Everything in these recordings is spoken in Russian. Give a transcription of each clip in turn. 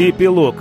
Эпилог.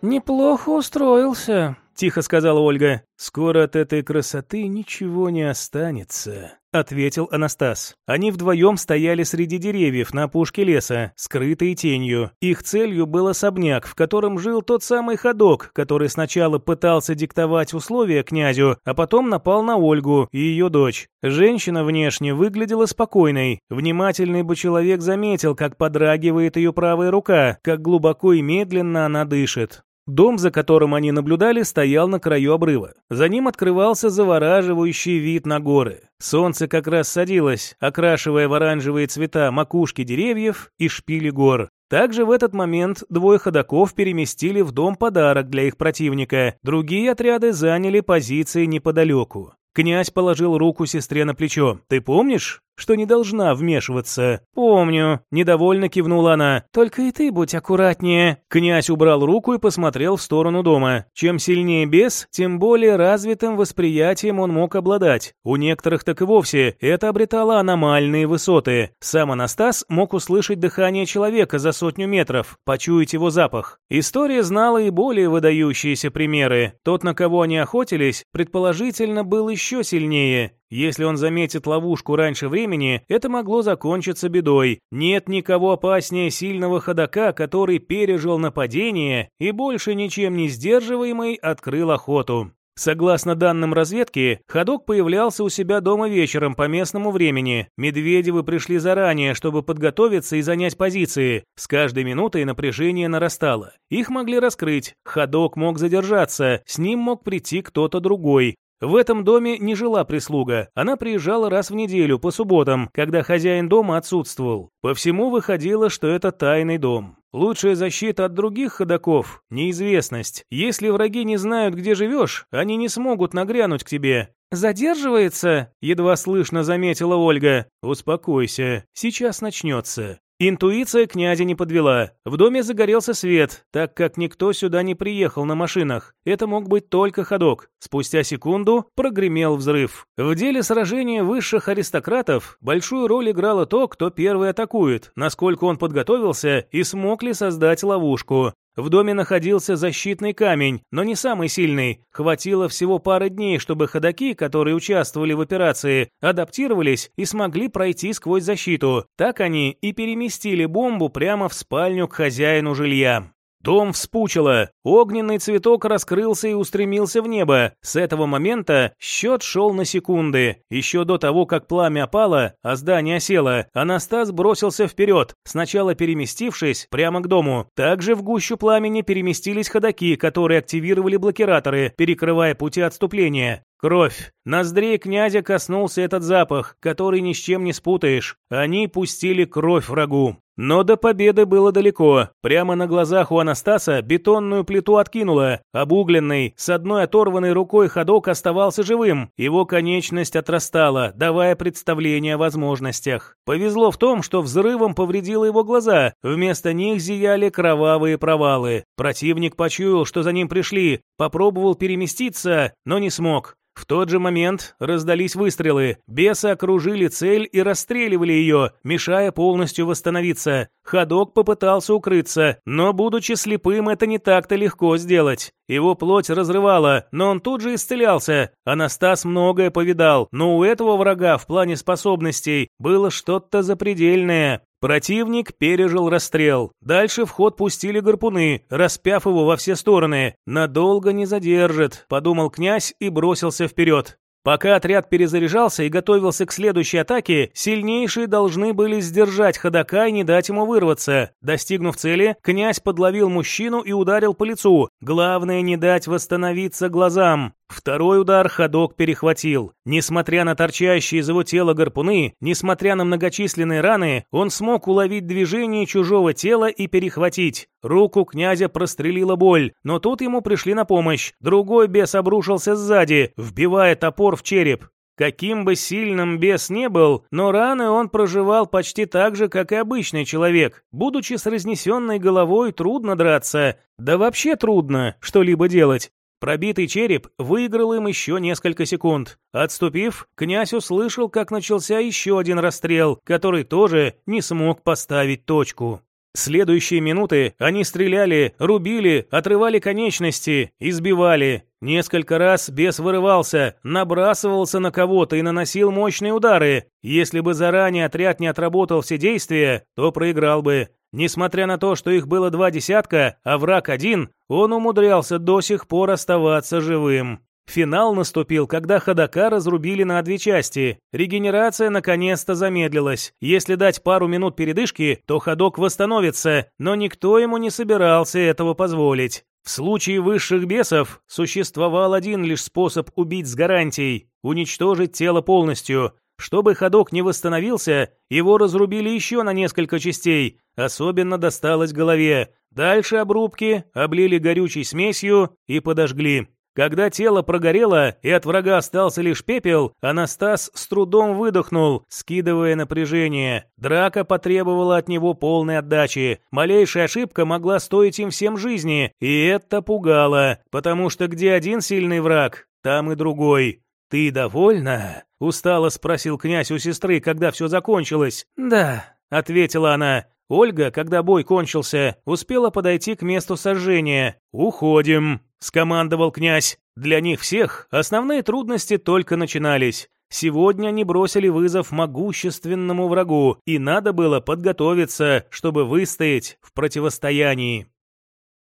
«Неплохо устроился», — тихо сказала Ольга. «Скоро от этой красоты ничего не останется», — ответил Анастас. Они вдвоем стояли среди деревьев на опушке леса, скрытые тенью. Их целью был особняк, в котором жил тот самый ходок, который сначала пытался диктовать условия князю, а потом напал на Ольгу и ее дочь. Женщина внешне выглядела спокойной. Внимательный бы человек заметил, как подрагивает ее правая рука, как глубоко и медленно она дышит. Дом, за которым они наблюдали, стоял на краю обрыва. За ним открывался завораживающий вид на горы. Солнце как раз садилось, окрашивая в оранжевые цвета макушки деревьев и шпили гор. Также в этот момент двое ходаков переместили в дом подарок для их противника. Другие отряды заняли позиции неподалеку. Князь положил руку сестре на плечо. «Ты помнишь, что не должна вмешиваться. «Помню», — недовольно кивнула она. «Только и ты будь аккуратнее». Князь убрал руку и посмотрел в сторону дома. Чем сильнее бес, тем более развитым восприятием он мог обладать. У некоторых так и вовсе это обретало аномальные высоты. Сам Анастас мог услышать дыхание человека за сотню метров, почуять его запах. История знала и более выдающиеся примеры. Тот, на кого они охотились, предположительно был еще сильнее. Если он заметит ловушку раньше времени, это могло закончиться бедой. Нет никого опаснее сильного ходока, который пережил нападение и больше ничем не сдерживаемый открыл охоту. Согласно данным разведки, ходок появлялся у себя дома вечером по местному времени. Медведевы пришли заранее, чтобы подготовиться и занять позиции. С каждой минутой напряжение нарастало. Их могли раскрыть. Ходок мог задержаться, с ним мог прийти кто-то другой. В этом доме не жила прислуга, она приезжала раз в неделю по субботам, когда хозяин дома отсутствовал. По всему выходило, что это тайный дом. Лучшая защита от других ходаков – неизвестность. Если враги не знают, где живешь, они не смогут нагрянуть к тебе. «Задерживается?» – едва слышно заметила Ольга. «Успокойся, сейчас начнется». Интуиция князя не подвела. В доме загорелся свет, так как никто сюда не приехал на машинах. Это мог быть только ходок. Спустя секунду прогремел взрыв. В деле сражения высших аристократов большую роль играло то, кто первый атакует, насколько он подготовился и смог ли создать ловушку. В доме находился защитный камень, но не самый сильный. Хватило всего пары дней, чтобы ходаки, которые участвовали в операции, адаптировались и смогли пройти сквозь защиту. Так они и переместили бомбу прямо в спальню к хозяину жилья. Дом вспучило. Огненный цветок раскрылся и устремился в небо. С этого момента счет шел на секунды. Еще до того, как пламя опало, а здание осело, Анастас бросился вперед, сначала переместившись прямо к дому. Также в гущу пламени переместились ходаки, которые активировали блокираторы, перекрывая пути отступления. Кровь. Ноздрей князя коснулся этот запах, который ни с чем не спутаешь. Они пустили кровь врагу. Но до победы было далеко. Прямо на глазах у Анастаса бетонную плиту откинуло. Обугленный, с одной оторванной рукой ходок оставался живым. Его конечность отрастала, давая представление о возможностях. Повезло в том, что взрывом повредило его глаза. Вместо них зияли кровавые провалы. Противник почуял, что за ним пришли. Попробовал переместиться, но не смог. В тот же момент раздались выстрелы. Бесы окружили цель и расстреливали ее, мешая полностью восстановиться. Ходок попытался укрыться, но, будучи слепым, это не так-то легко сделать. Его плоть разрывала, но он тут же исцелялся. Анастас многое повидал, но у этого врага в плане способностей было что-то запредельное. Противник пережил расстрел. Дальше в ход пустили гарпуны, распяв его во все стороны. «Надолго не задержит», — подумал князь и бросился вперед. Пока отряд перезаряжался и готовился к следующей атаке, сильнейшие должны были сдержать ходока и не дать ему вырваться. Достигнув цели, князь подловил мужчину и ударил по лицу. Главное не дать восстановиться глазам. Второй удар ходок перехватил. Несмотря на торчащие из его тела гарпуны, несмотря на многочисленные раны, он смог уловить движение чужого тела и перехватить. Руку князя прострелила боль, но тут ему пришли на помощь. Другой бес обрушился сзади, вбивая топор в череп. Каким бы сильным бес не был, но раны он проживал почти так же, как и обычный человек. Будучи с разнесенной головой, трудно драться. Да вообще трудно что-либо делать. Пробитый череп выиграл им еще несколько секунд. Отступив, князь услышал, как начался еще один расстрел, который тоже не смог поставить точку. Следующие минуты они стреляли, рубили, отрывали конечности, избивали. Несколько раз бес вырывался, набрасывался на кого-то и наносил мощные удары. Если бы заранее отряд не отработал все действия, то проиграл бы. Несмотря на то, что их было два десятка, а враг один, он умудрялся до сих пор оставаться живым. Финал наступил, когда ходока разрубили на две части. Регенерация наконец-то замедлилась. Если дать пару минут передышки, то ходок восстановится, но никто ему не собирался этого позволить. В случае высших бесов существовал один лишь способ убить с гарантией – уничтожить тело полностью. Чтобы ходок не восстановился, его разрубили еще на несколько частей, особенно досталось голове. Дальше обрубки облили горючей смесью и подожгли. Когда тело прогорело и от врага остался лишь пепел, Анастас с трудом выдохнул, скидывая напряжение. Драка потребовала от него полной отдачи. Малейшая ошибка могла стоить им всем жизни, и это пугало, потому что где один сильный враг, там и другой. «Ты довольна?» — устало спросил князь у сестры, когда все закончилось. «Да», — ответила она. Ольга, когда бой кончился, успела подойти к месту сожжения. «Уходим», — скомандовал князь. Для них всех основные трудности только начинались. Сегодня они бросили вызов могущественному врагу, и надо было подготовиться, чтобы выстоять в противостоянии.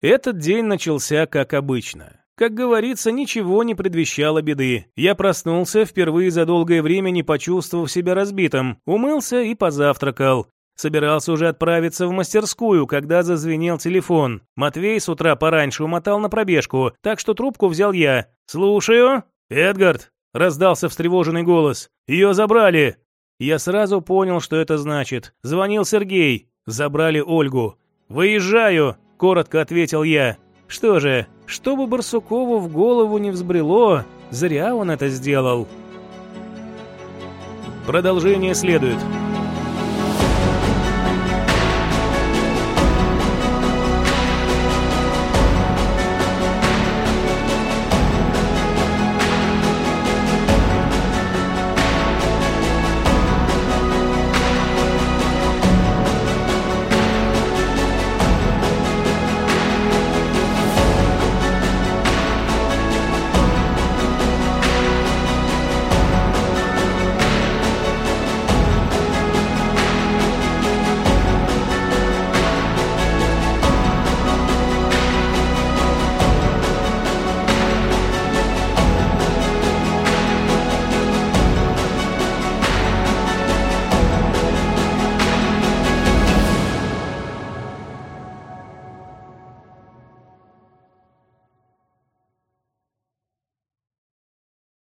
Этот день начался как обычно. Как говорится, ничего не предвещало беды. Я проснулся, впервые за долгое время не почувствовав себя разбитым, умылся и позавтракал. Собирался уже отправиться в мастерскую, когда зазвенел телефон. Матвей с утра пораньше умотал на пробежку, так что трубку взял я. «Слушаю». «Эдгард», — раздался встревоженный голос. «Ее забрали». Я сразу понял, что это значит. Звонил Сергей. Забрали Ольгу. «Выезжаю», — коротко ответил я. Что же, чтобы Барсукову в голову не взбрело, зря он это сделал. Продолжение следует.